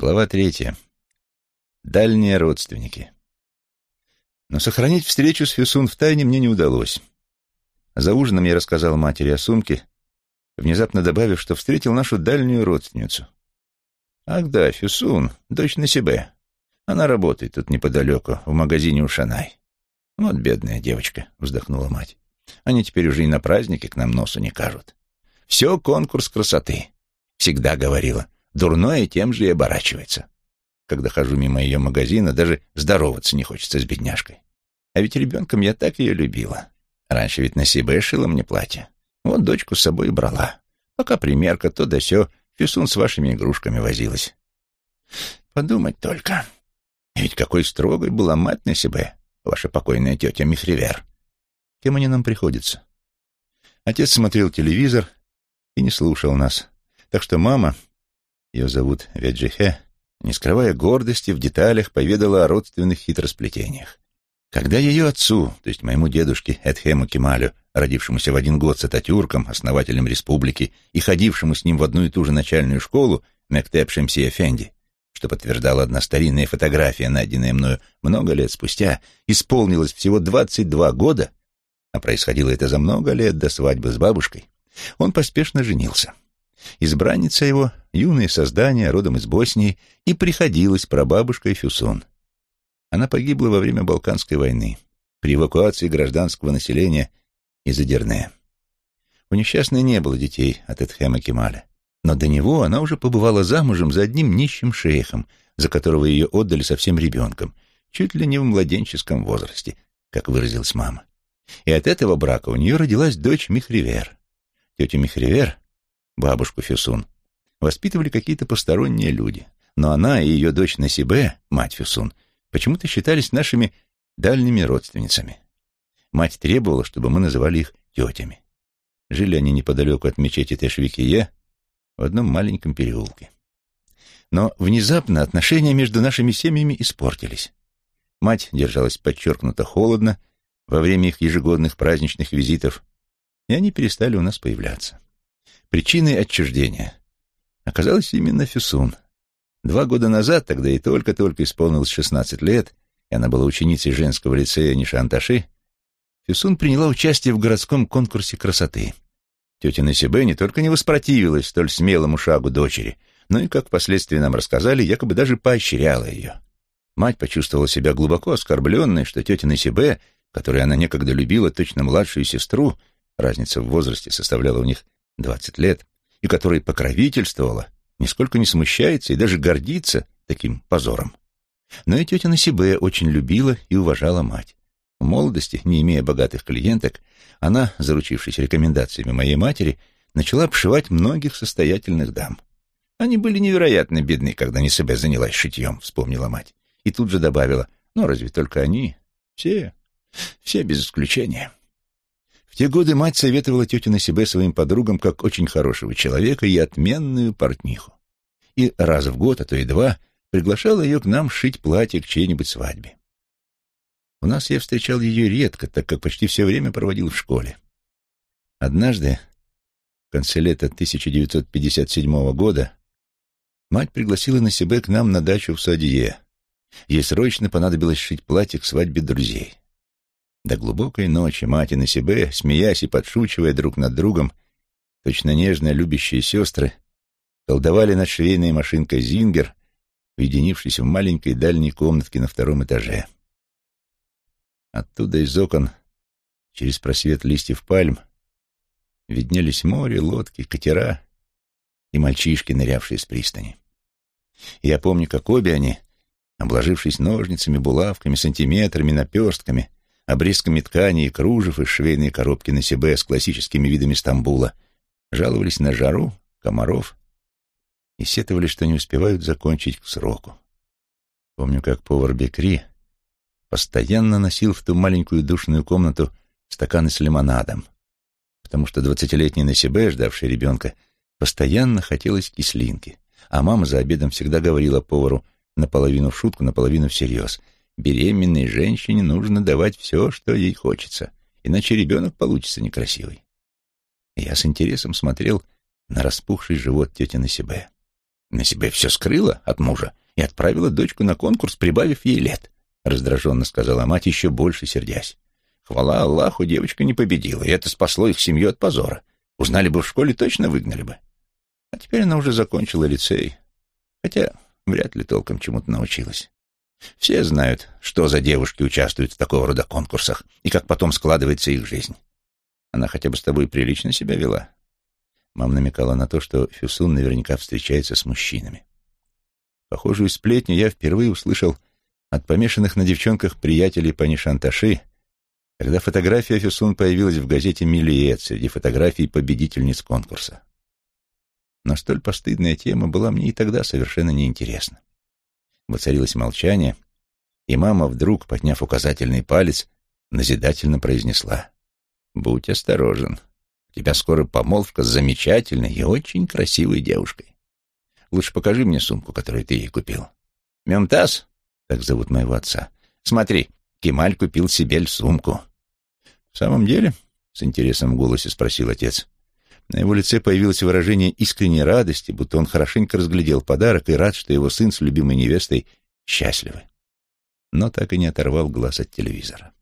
Глава третья. Дальние родственники. Но сохранить встречу с Фюсун в тайне мне не удалось. За ужином я рассказал матери о сумке, внезапно добавив, что встретил нашу дальнюю родственницу. «Ах да, Фюсун, дочь на себе. Она работает тут неподалеку, в магазине у Шанай. Вот бедная девочка», — вздохнула мать. «Они теперь уже и на празднике к нам носу не кажут. Все конкурс красоты. Всегда говорила, дурное тем же и оборачивается. Когда хожу мимо ее магазина, даже здороваться не хочется с бедняжкой. А ведь ребенком я так ее любила. Раньше ведь на себе шила мне платье. Вот дочку с собой брала. Пока примерка, то да сё, Фисун с вашими игрушками возилась. Подумать только. Ведь какой строгой была мать на себе, ваша покойная тетя Михривер. Кем они нам приходятся? Отец смотрел телевизор и не слушал нас. Так что мама, ее зовут Веджихе, не скрывая гордости, в деталях поведала о родственных хитросплетениях. Когда ее отцу, то есть моему дедушке Эдхему Кемалю, родившемуся в один год с Ататюрком, основателем республики, и ходившему с ним в одну и ту же начальную школу, Мектеп Шемси Эфенди, что подтверждала одна старинная фотография, найденная мною много лет спустя, исполнилось всего 22 года, а происходило это за много лет до свадьбы с бабушкой, он поспешно женился. Избранница его, юное создание, родом из Боснии, и приходилась прабабушкой Фюсон. Она погибла во время Балканской войны при эвакуации гражданского населения из Адерне. У несчастной не было детей от Эдхема Кемаля, но до него она уже побывала замужем за одним нищим шейхом, за которого ее отдали совсем ребенком, чуть ли не в младенческом возрасте, как выразилась мама. И от этого брака у нее родилась дочь Михривер. Тетя Михривер бабушку Фюсун, воспитывали какие-то посторонние люди. Но она и ее дочь Насибе, мать Фюсун, почему-то считались нашими дальними родственницами. Мать требовала, чтобы мы называли их тетями. Жили они неподалеку от мечети Тешвикие, в одном маленьком переулке. Но внезапно отношения между нашими семьями испортились. Мать держалась подчеркнуто холодно во время их ежегодных праздничных визитов, и они перестали у нас появляться. Причиной отчуждения оказалась именно Фюсун. Два года назад, тогда ей только-только исполнилось 16 лет, и она была ученицей женского лицея Нишанташи, Фюсун приняла участие в городском конкурсе красоты. Тетя Насибе не только не воспротивилась столь смелому шагу дочери, но и, как впоследствии нам рассказали, якобы даже поощряла ее. Мать почувствовала себя глубоко оскорбленной, что тетя Насибе, которой она некогда любила точно младшую сестру, разница в возрасте составляла у них двадцать лет, и которой покровительствовала, нисколько не смущается и даже гордится таким позором. Но и тетя Насибе очень любила и уважала мать. В молодости, не имея богатых клиенток, она, заручившись рекомендациями моей матери, начала обшивать многих состоятельных дам. Они были невероятно бедны, когда Насибе занялась шитьем, вспомнила мать. И тут же добавила, ну разве только они? Все, все без исключения. В те годы мать советовала тетю на себе своим подругам как очень хорошего человека и отменную портниху. И раз в год, а то и два, приглашала ее к нам шить платье к чьей-нибудь свадьбе. У нас я встречал ее редко, так как почти все время проводил в школе. Однажды, в конце лета 1957 года, мать пригласила на себе к нам на дачу в Садье. Ей срочно понадобилось шить платье к свадьбе друзей. До глубокой ночи мать и на себе, смеясь и подшучивая друг над другом, точно нежные любящие сестры, колдовали над швейной машинкой «Зингер», уединившись в маленькой дальней комнатке на втором этаже. Оттуда из окон, через просвет листьев пальм, виднелись море, лодки, катера и мальчишки, нырявшие с пристани. Я помню, как обе они, обложившись ножницами, булавками, сантиметрами, наперстками, обрезками ткани и кружев из швейной коробки на себе с классическими видами Стамбула, жаловались на жару, комаров и сетовали, что не успевают закончить к сроку. Помню, как повар Бекри постоянно носил в ту маленькую душную комнату стаканы с лимонадом, потому что двадцатилетний Насибе, ждавший ребенка, постоянно хотелось кислинки, а мама за обедом всегда говорила повару наполовину в шутку, наполовину всерьез — беременной женщине нужно давать все, что ей хочется, иначе ребенок получится некрасивый. Я с интересом смотрел на распухший живот тети на себе. на себе все скрыла от мужа и отправила дочку на конкурс, прибавив ей лет, — раздраженно сказала мать, еще больше сердясь. Хвала Аллаху, девочка не победила, и это спасло их семью от позора. Узнали бы в школе, точно выгнали бы. А теперь она уже закончила лицей, хотя вряд ли толком чему-то научилась. Все знают, что за девушки участвуют в такого рода конкурсах и как потом складывается их жизнь. Она хотя бы с тобой прилично себя вела. Мама намекала на то, что Фюсун наверняка встречается с мужчинами. Похожую сплетню я впервые услышал от помешанных на девчонках приятелей пани Шанташи, когда фотография Фюсун появилась в газете «Миллиет» среди фотографий победительниц конкурса. Но столь постыдная тема была мне и тогда совершенно неинтересна. Воцарилось молчание, и мама вдруг, подняв указательный палец, назидательно произнесла. «Будь осторожен. У тебя скоро помолвка с замечательной и очень красивой девушкой. Лучше покажи мне сумку, которую ты ей купил. Мемтаз, так зовут моего отца. Смотри, Кемаль купил себе сумку». «В самом деле?» — с интересом в голосе спросил отец. На его лице появилось выражение искренней радости, будто он хорошенько разглядел подарок и рад, что его сын с любимой невестой счастливы. Но так и не оторвал глаз от телевизора.